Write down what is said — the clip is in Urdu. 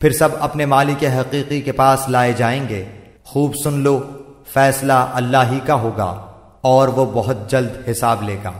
پھر سب اپنے مالک حقیقی کے پاس لائے جائیں گے۔ خوب سن لو، فیصلہ اللہ ہی کا ہوگا اور وہ بہت جلد حساب لے گا۔